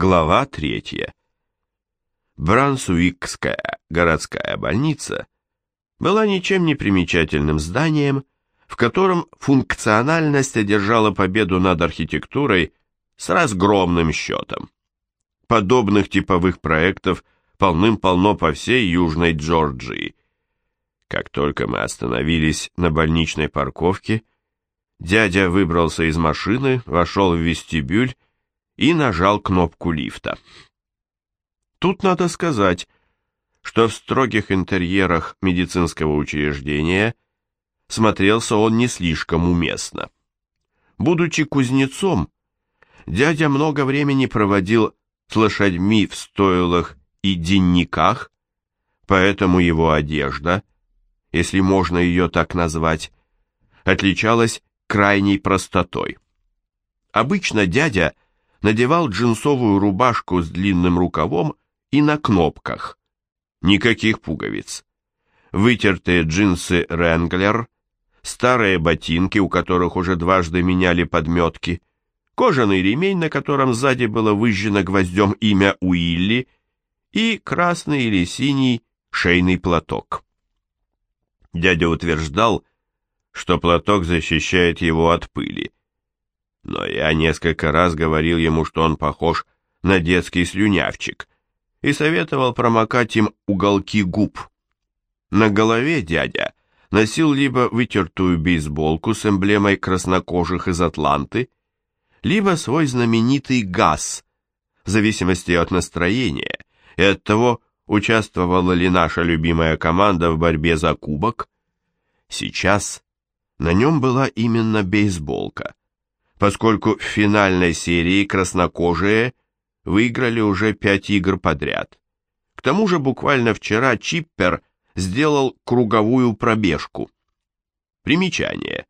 Глава третья. Брансуикская городская больница была ничем не примечательным зданием, в котором функциональность одержала победу над архитектурой с разгромным счетом. Подобных типовых проектов полным-полно по всей Южной Джорджии. Как только мы остановились на больничной парковке, дядя выбрался из машины, вошел в вестибюль и нажал кнопку лифта. Тут надо сказать, что в строгих интерьерах медицинского учреждения смотрелся он не слишком уместно. Будучи кузнецом, дядя много времени проводил с лошадьми в стойлах и денниках, поэтому его одежда, если можно ее так назвать, отличалась крайней простотой. Обычно дядя надевал джинсовую рубашку с длинным рукавом и на кнопках. Никаких пуговиц. Вытертые джинсы Ренглер, старые ботинки, у которых уже дважды меняли подметки, кожаный ремень, на котором сзади было выжжено гвоздем имя Уилли, и красный или синий шейный платок. Дядя утверждал, что платок защищает его от пыли, но я несколько раз говорил ему, что он похож на детский слюнявчик, и советовал промокать им уголки губ. На голове дядя носил либо вытертую бейсболку с эмблемой краснокожих из Атланты, либо свой знаменитый газ, в зависимости от настроения и от того, участвовала ли наша любимая команда в борьбе за кубок. Сейчас на нем была именно бейсболка, поскольку в финальной серии краснокожие выиграли уже пять игр подряд. К тому же буквально вчера Чиппер сделал круговую пробежку. Примечание.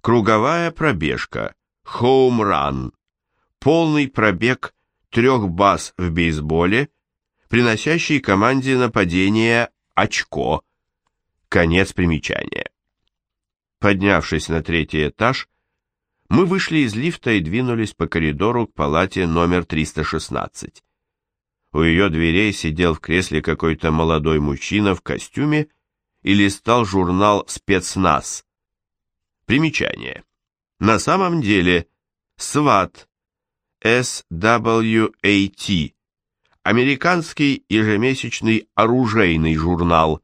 Круговая пробежка, хоум-ран, полный пробег трех баз в бейсболе, приносящий команде нападения очко. Конец примечания. Поднявшись на третий этаж, мы вышли из лифта и двинулись по коридору к палате номер 316. У ее дверей сидел в кресле какой-то молодой мужчина в костюме и листал журнал «Спецназ». Примечание. На самом деле СВАТ, SWAT, американский ежемесячный оружейный журнал.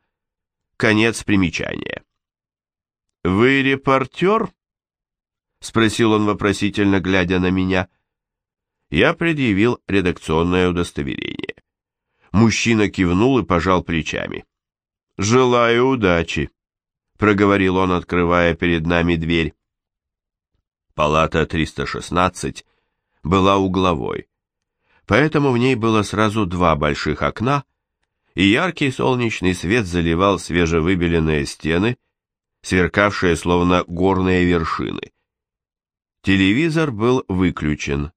Конец примечания. «Вы репортер?» — спросил он вопросительно, глядя на меня. Я предъявил редакционное удостоверение. Мужчина кивнул и пожал плечами. «Желаю удачи», — проговорил он, открывая перед нами дверь. Палата 316 была угловой, поэтому в ней было сразу два больших окна, и яркий солнечный свет заливал свежевыбеленные стены, сверкавшие словно горные вершины. Телевизор был выключен.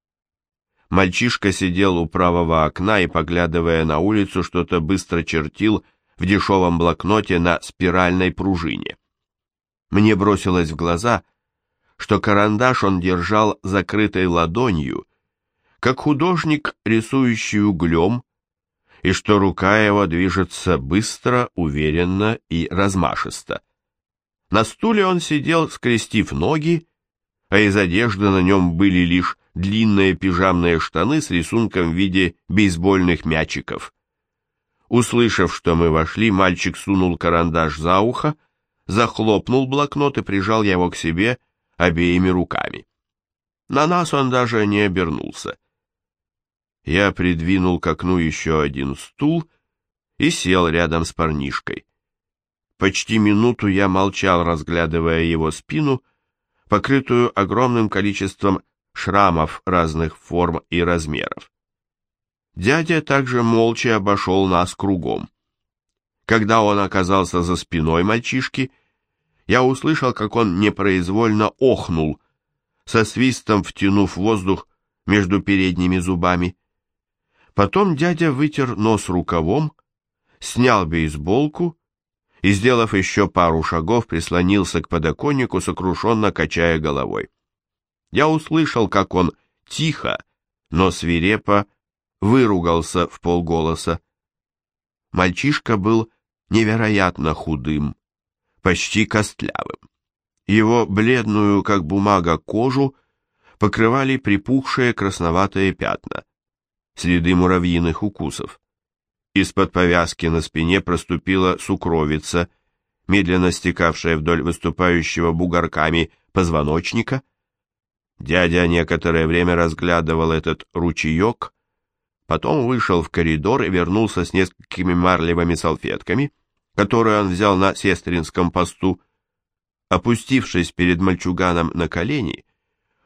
Мальчишка сидел у правого окна и, поглядывая на улицу, что-то быстро чертил в дешевом блокноте на спиральной пружине. Мне бросилось в глаза, что карандаш он держал закрытой ладонью, как художник, рисующий углем, и что рука его движется быстро, уверенно и размашисто. На стуле он сидел, скрестив ноги, а из одежды на нем были лишь длинные пижамные штаны с рисунком в виде бейсбольных мячиков. Услышав, что мы вошли, мальчик сунул карандаш за ухо, захлопнул блокнот и прижал его к себе обеими руками. На нас он даже не обернулся. Я придвинул к окну еще один стул и сел рядом с парнишкой. Почти минуту я молчал, разглядывая его спину, покрытую огромным количеством шрамов разных форм и размеров. Дядя также молча обошел нас кругом. Когда он оказался за спиной мальчишки, я услышал, как он непроизвольно охнул, со свистом втянув воздух между передними зубами. Потом дядя вытер нос рукавом, снял бейсболку и, сделав еще пару шагов, прислонился к подоконнику, сокрушенно качая головой. Я услышал, как он тихо, но свирепо выругался в полголоса. Мальчишка был невероятно худым, почти костлявым. Его бледную, как бумага, кожу покрывали припухшие красноватые пятна, следы муравьиных укусов. Из-под повязки на спине проступила сукровица, медленно стекавшая вдоль выступающего бугорками позвоночника. Дядя некоторое время разглядывал этот ручеек, потом вышел в коридор и вернулся с несколькими марлевыми салфетками, которые он взял на сестринском посту. Опустившись перед мальчуганом на колени,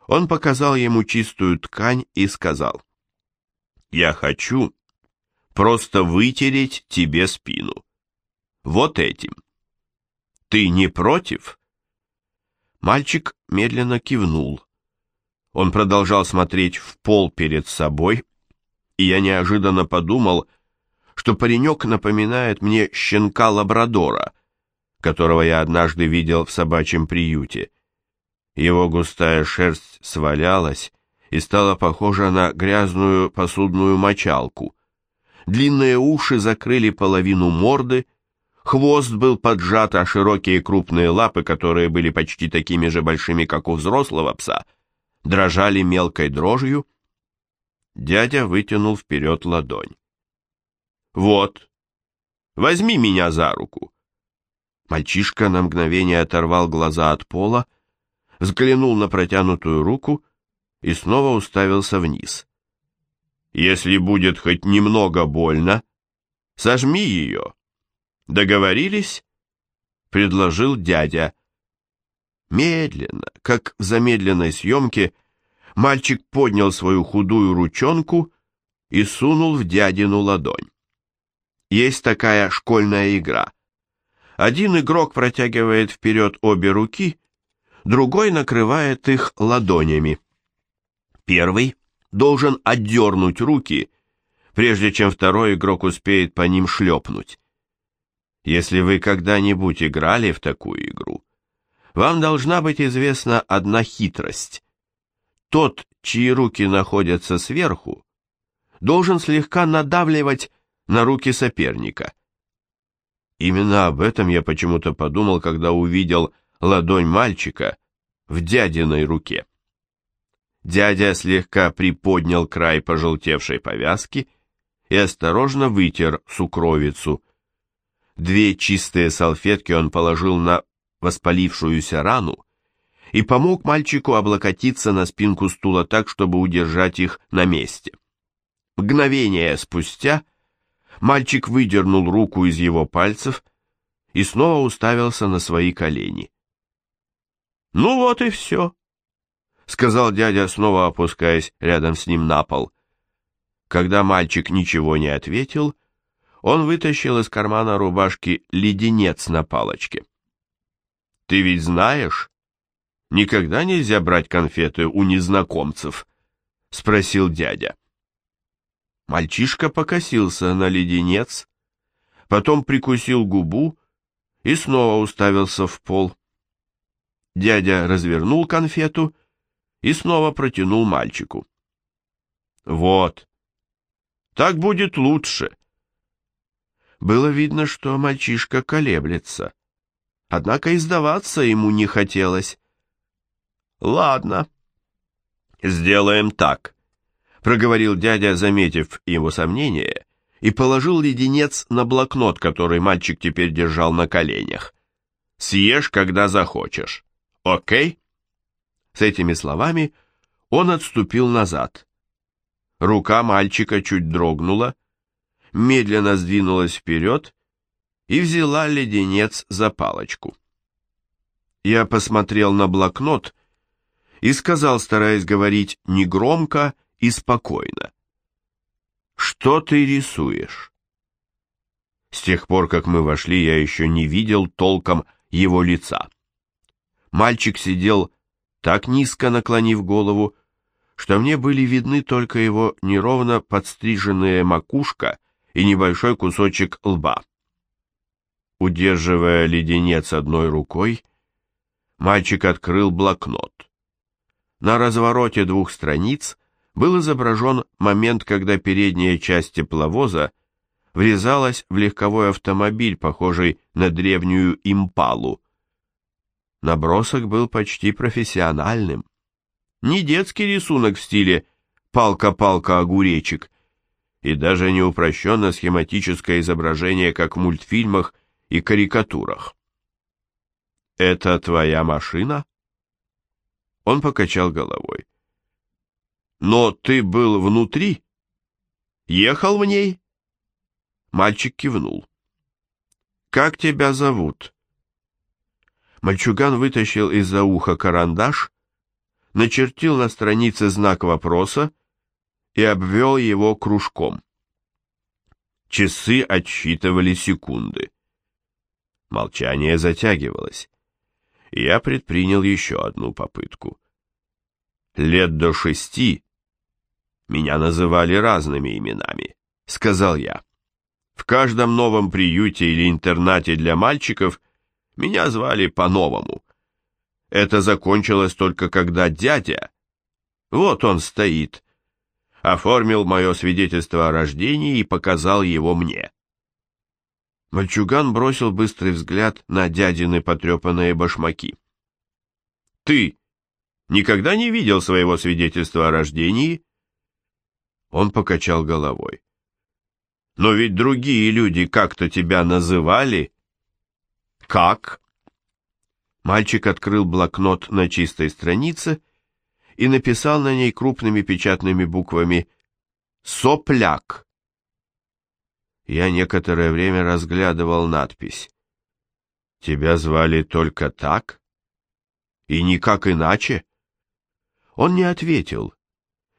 он показал ему чистую ткань и сказал, «Я хочу, просто вытереть тебе спину. Вот этим. Ты не против? Мальчик медленно кивнул. Он продолжал смотреть в пол перед собой, и я неожиданно подумал, что паренек напоминает мне щенка-лабрадора, которого я однажды видел в собачьем приюте. Его густая шерсть свалялась и стала похожа на грязную посудную мочалку длинные уши закрыли половину морды, хвост был поджат, а широкие крупные лапы, которые были почти такими же большими, как у взрослого пса, дрожали мелкой дрожью. Дядя вытянул вперед ладонь. «Вот, возьми меня за руку». Мальчишка на мгновение оторвал глаза от пола, взглянул на протянутую руку и снова уставился вниз. Если будет хоть немного больно, сожми ее. Договорились? Предложил дядя. Медленно, как в замедленной съемке, мальчик поднял свою худую ручонку и сунул в дядину ладонь. Есть такая школьная игра. Один игрок протягивает вперед обе руки, другой накрывает их ладонями. Первый должен отдернуть руки, прежде чем второй игрок успеет по ним шлепнуть. Если вы когда-нибудь играли в такую игру, вам должна быть известна одна хитрость. Тот, чьи руки находятся сверху, должен слегка надавливать на руки соперника. Именно об этом я почему-то подумал, когда увидел ладонь мальчика в дядиной руке. Дядя слегка приподнял край пожелтевшей повязки и осторожно вытер сукровицу. Две чистые салфетки он положил на воспалившуюся рану и помог мальчику облокотиться на спинку стула так, чтобы удержать их на месте. Мгновение спустя мальчик выдернул руку из его пальцев и снова уставился на свои колени. «Ну вот и все», — сказал дядя, снова опускаясь рядом с ним на пол. Когда мальчик ничего не ответил, он вытащил из кармана рубашки леденец на палочке. «Ты ведь знаешь, никогда нельзя брать конфеты у незнакомцев?» — спросил дядя. Мальчишка покосился на леденец, потом прикусил губу и снова уставился в пол. Дядя развернул конфету и снова протянул мальчику. «Вот, так будет лучше». Было видно, что мальчишка колеблется, однако и сдаваться ему не хотелось. «Ладно, сделаем так», — проговорил дядя, заметив его сомнение, и положил леденец на блокнот, который мальчик теперь держал на коленях. «Съешь, когда захочешь. Окей?» С этими словами он отступил назад. Рука мальчика чуть дрогнула, медленно сдвинулась вперед и взяла леденец за палочку. Я посмотрел на блокнот и сказал, стараясь говорить негромко и спокойно. «Что ты рисуешь?» С тех пор, как мы вошли, я еще не видел толком его лица. Мальчик сидел так низко наклонив голову, что мне были видны только его неровно подстриженная макушка и небольшой кусочек лба. Удерживая леденец одной рукой, мальчик открыл блокнот. На развороте двух страниц был изображен момент, когда передняя часть тепловоза врезалась в легковой автомобиль, похожий на древнюю импалу. Набросок был почти профессиональным. Не детский рисунок в стиле «палка-палка-огуречек», и даже не упрощенно схематическое изображение, как в мультфильмах и карикатурах. «Это твоя машина?» Он покачал головой. «Но ты был внутри? Ехал в ней?» Мальчик кивнул. «Как тебя зовут?» Мальчуган вытащил из-за уха карандаш, начертил на странице знак вопроса и обвел его кружком. Часы отсчитывали секунды. Молчание затягивалось. Я предпринял еще одну попытку. Лет до шести меня называли разными именами, сказал я. В каждом новом приюте или интернате для мальчиков меня звали по-новому. Это закончилось только когда дядя, вот он стоит, оформил мое свидетельство о рождении и показал его мне. Мальчуган бросил быстрый взгляд на дядины потрепанные башмаки. «Ты никогда не видел своего свидетельства о рождении?» Он покачал головой. «Но ведь другие люди как-то тебя называли». «Как?» Мальчик открыл блокнот на чистой странице и написал на ней крупными печатными буквами «Сопляк». Я некоторое время разглядывал надпись. «Тебя звали только так? И никак иначе?» Он не ответил,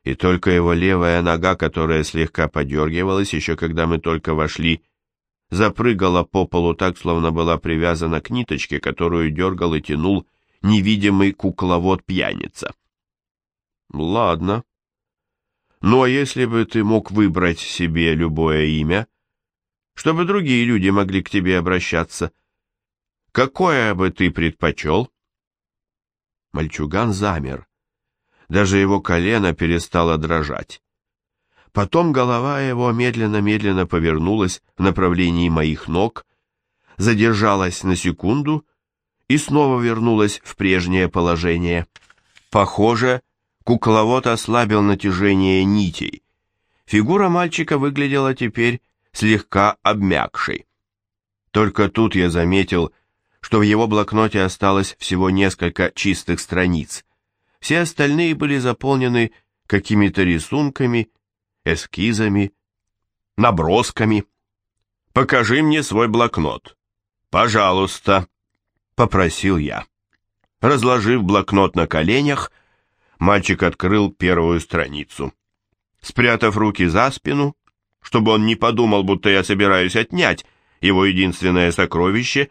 и только его левая нога, которая слегка подергивалась, еще когда мы только вошли, запрыгала по полу так, словно была привязана к ниточке, которую дергал и тянул невидимый кукловод-пьяница. Ладно. Ну а если бы ты мог выбрать себе любое имя, чтобы другие люди могли к тебе обращаться, какое бы ты предпочел? Мальчуган замер. Даже его колено перестало дрожать. Потом голова его медленно-медленно повернулась в направлении моих ног, задержалась на секунду и снова вернулась в прежнее положение. Похоже, Кукловод ослабил натяжение нитей. Фигура мальчика выглядела теперь слегка обмякшей. Только тут я заметил, что в его блокноте осталось всего несколько чистых страниц. Все остальные были заполнены какими-то рисунками, эскизами, набросками. «Покажи мне свой блокнот. Пожалуйста», — попросил я. Разложив блокнот на коленях, Мальчик открыл первую страницу. Спрятав руки за спину, чтобы он не подумал, будто я собираюсь отнять его единственное сокровище,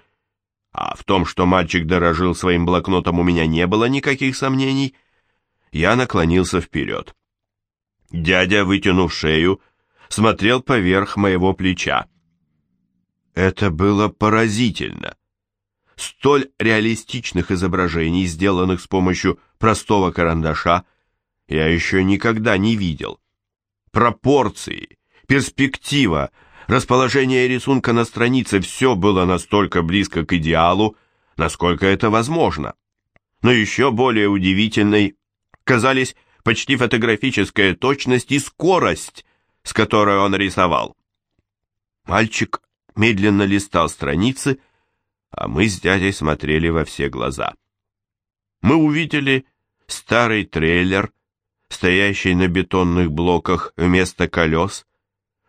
а в том, что мальчик дорожил своим блокнотом, у меня не было никаких сомнений, я наклонился вперед. Дядя, вытянув шею, смотрел поверх моего плеча. Это было поразительно столь реалистичных изображений, сделанных с помощью простого карандаша, я еще никогда не видел. Пропорции, перспектива, расположение рисунка на странице – все было настолько близко к идеалу, насколько это возможно. Но еще более удивительной казались почти фотографическая точность и скорость, с которой он рисовал. Мальчик медленно листал страницы, а мы с дядей смотрели во все глаза. Мы увидели старый трейлер, стоящий на бетонных блоках вместо колес,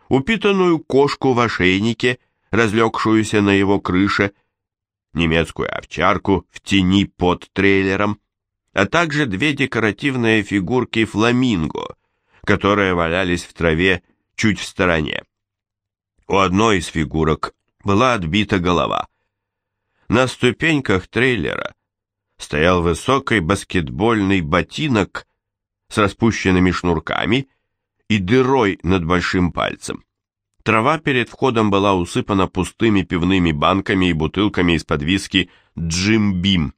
упитанную кошку в ошейнике, разлегшуюся на его крыше, немецкую овчарку в тени под трейлером, а также две декоративные фигурки фламинго, которые валялись в траве чуть в стороне. У одной из фигурок была отбита голова. На ступеньках трейлера стоял высокий баскетбольный ботинок с распущенными шнурками и дырой над большим пальцем. Трава перед входом была усыпана пустыми пивными банками и бутылками из-под виски «Джим Бим».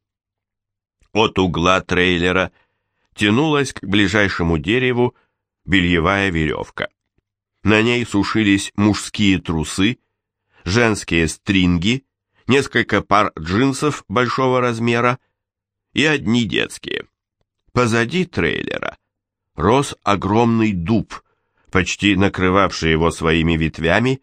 От угла трейлера тянулась к ближайшему дереву бельевая веревка. На ней сушились мужские трусы, женские стринги, несколько пар джинсов большого размера и одни детские. Позади трейлера рос огромный дуб, почти накрывавший его своими ветвями,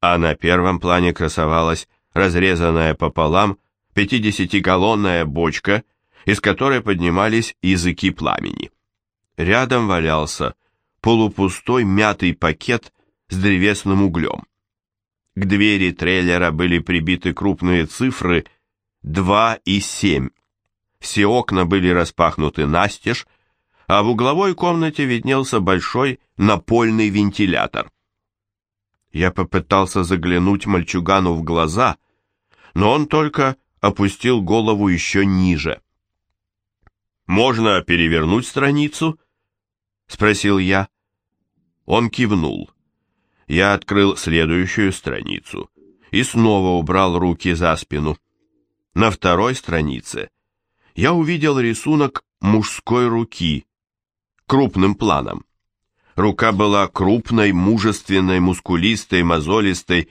а на первом плане красовалась разрезанная пополам 50-галлонная бочка, из которой поднимались языки пламени. Рядом валялся полупустой мятый пакет с древесным углем. К двери трейлера были прибиты крупные цифры 2 и 7. Все окна были распахнуты настежь, а в угловой комнате виднелся большой напольный вентилятор. Я попытался заглянуть мальчугану в глаза, но он только опустил голову еще ниже. «Можно перевернуть страницу?» — спросил я. Он кивнул. Я открыл следующую страницу и снова убрал руки за спину. На второй странице я увидел рисунок мужской руки крупным планом. Рука была крупной, мужественной, мускулистой, мозолистой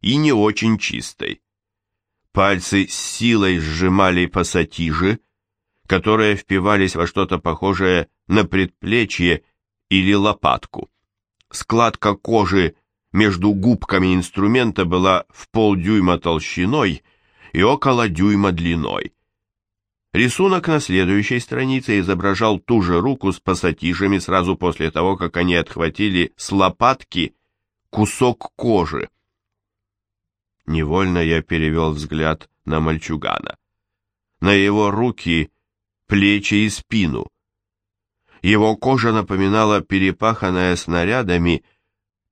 и не очень чистой. Пальцы с силой сжимали пассатижи, которые впивались во что-то похожее на предплечье или лопатку. Складка кожи между губками инструмента была в полдюйма толщиной и около дюйма длиной. Рисунок на следующей странице изображал ту же руку с пассатижами сразу после того, как они отхватили с лопатки кусок кожи. Невольно я перевел взгляд на мальчугана. На его руки, плечи и спину. Его кожа напоминала перепаханное снарядами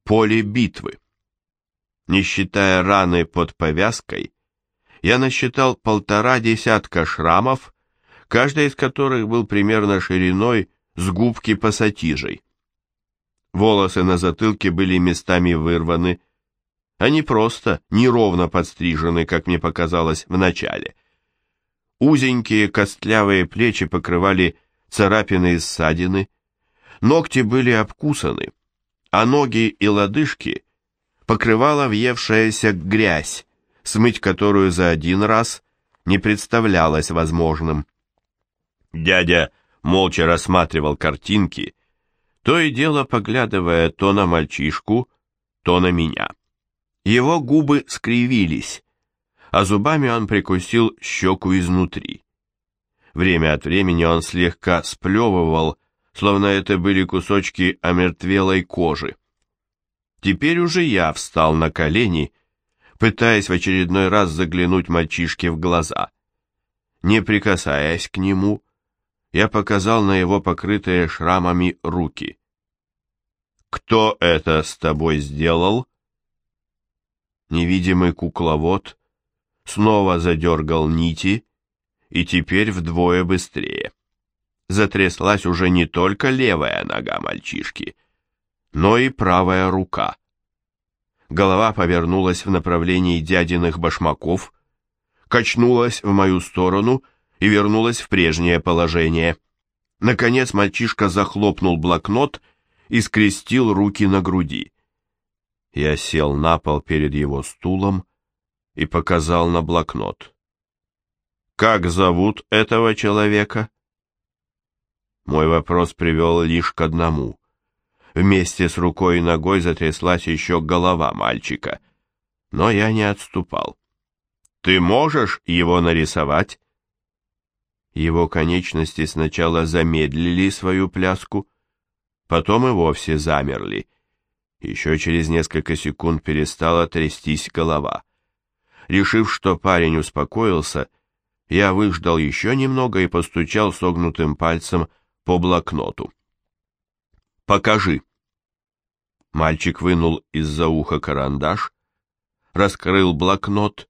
поле битвы. Не считая раны под повязкой, я насчитал полтора десятка шрамов, каждый из которых был примерно шириной с губки пассатижей. Волосы на затылке были местами вырваны, они просто неровно подстрижены, как мне показалось в начале. Узенькие костлявые плечи покрывали царапины и ссадины, ногти были обкусаны, а ноги и лодыжки покрывала въевшаяся грязь, смыть которую за один раз не представлялось возможным. Дядя молча рассматривал картинки, то и дело поглядывая то на мальчишку, то на меня. Его губы скривились, а зубами он прикусил щеку изнутри. Время от времени он слегка сплевывал, словно это были кусочки омертвелой кожи. Теперь уже я встал на колени, пытаясь в очередной раз заглянуть мальчишке в глаза. Не прикасаясь к нему, я показал на его покрытые шрамами руки. «Кто это с тобой сделал?» Невидимый кукловод снова задергал нити, и теперь вдвое быстрее. Затряслась уже не только левая нога мальчишки, но и правая рука. Голова повернулась в направлении дядиных башмаков, качнулась в мою сторону и вернулась в прежнее положение. Наконец мальчишка захлопнул блокнот и скрестил руки на груди. Я сел на пол перед его стулом и показал на блокнот. «Как зовут этого человека?» Мой вопрос привел лишь к одному. Вместе с рукой и ногой затряслась еще голова мальчика, но я не отступал. «Ты можешь его нарисовать?» Его конечности сначала замедлили свою пляску, потом и вовсе замерли. Еще через несколько секунд перестала трястись голова. Решив, что парень успокоился, я выждал еще немного и постучал согнутым пальцем по блокноту. «Покажи». Мальчик вынул из-за уха карандаш, раскрыл блокнот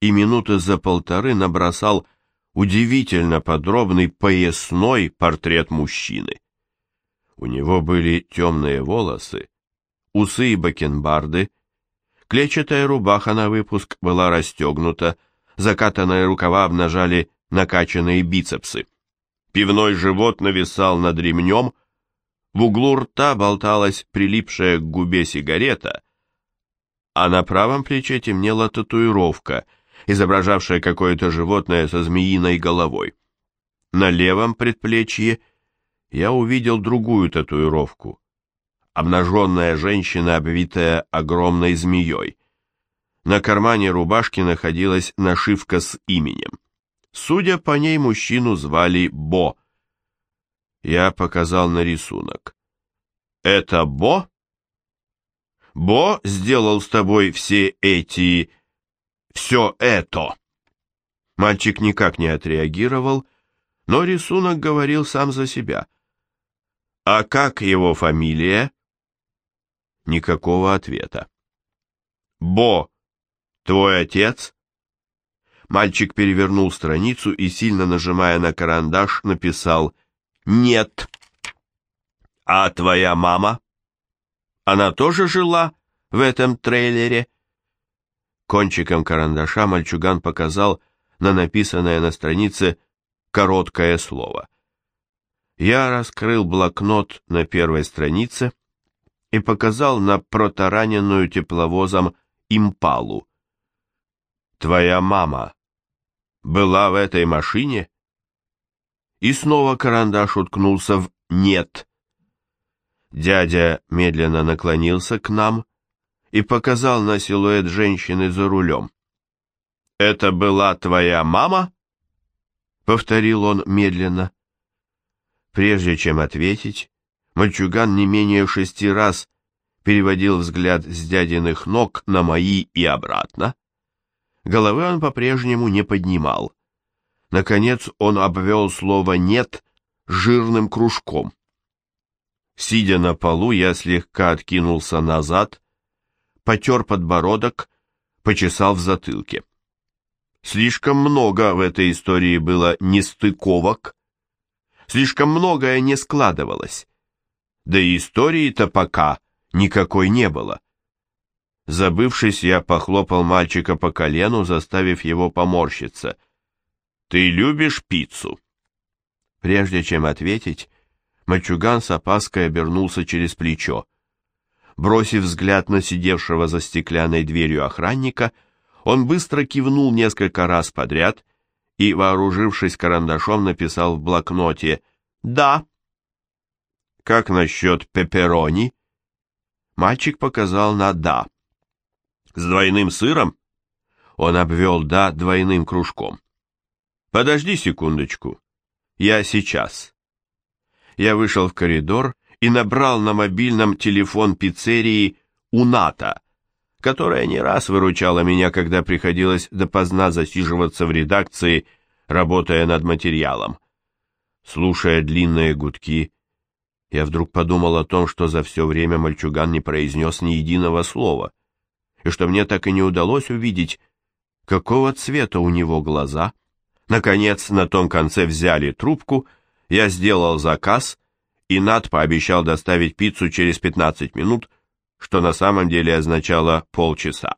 и минуты за полторы набросал удивительно подробный поясной портрет мужчины. У него были темные волосы, усы и бакенбарды, клетчатая рубаха на выпуск была расстегнута, закатанные рукава обнажали накачанные бицепсы. Пивной живот нависал над ремнем, В углу рта болталась прилипшая к губе сигарета, а на правом плече темнела татуировка, изображавшая какое-то животное со змеиной головой. На левом предплечье я увидел другую татуировку. Обнаженная женщина, обвитая огромной змеей. На кармане рубашки находилась нашивка с именем. Судя по ней, мужчину звали Бо. Я показал на рисунок. «Это Бо?» «Бо сделал с тобой все эти... все это?» Мальчик никак не отреагировал, но рисунок говорил сам за себя. «А как его фамилия?» Никакого ответа. «Бо, твой отец?» Мальчик перевернул страницу и, сильно нажимая на карандаш, написал «Нет». «А твоя мама? Она тоже жила в этом трейлере?» Кончиком карандаша мальчуган показал на написанное на странице короткое слово. Я раскрыл блокнот на первой странице и показал на протараненную тепловозом импалу. «Твоя мама была в этой машине?» И снова карандаш уткнулся в «нет». Дядя медленно наклонился к нам и показал на силуэт женщины за рулем. «Это была твоя мама?» — повторил он медленно. Прежде чем ответить, мальчуган не менее шести раз переводил взгляд с дядиных ног на мои и обратно. Головы он по-прежнему не поднимал. Наконец он обвел слово «нет» жирным кружком. Сидя на полу, я слегка откинулся назад, потер подбородок, почесал в затылке. Слишком много в этой истории было нестыковок, слишком многое не складывалось. Да и истории-то пока никакой не было. Забывшись, я похлопал мальчика по колену, заставив его поморщиться. «Ты любишь пиццу?» Прежде чем ответить, мальчуган с опаской обернулся через плечо. Бросив взгляд на сидевшего за стеклянной дверью охранника, он быстро кивнул несколько раз подряд и, вооружившись карандашом, написал в блокноте «Да». «Как насчет пепперони?» Мальчик показал на «да». «С двойным сыром?» Он обвел «да» двойным кружком. «Подожди секундочку. Я сейчас». Я вышел в коридор и набрал на мобильном телефон пиццерии «Уната», которая не раз выручала меня, когда приходилось допоздна засиживаться в редакции, работая над материалом. Слушая длинные гудки, я вдруг подумал о том, что за все время мальчуган не произнес ни единого слова, и что мне так и не удалось увидеть, какого цвета у него глаза. Наконец, на том конце взяли трубку, я сделал заказ, и Над пообещал доставить пиццу через 15 минут, что на самом деле означало полчаса.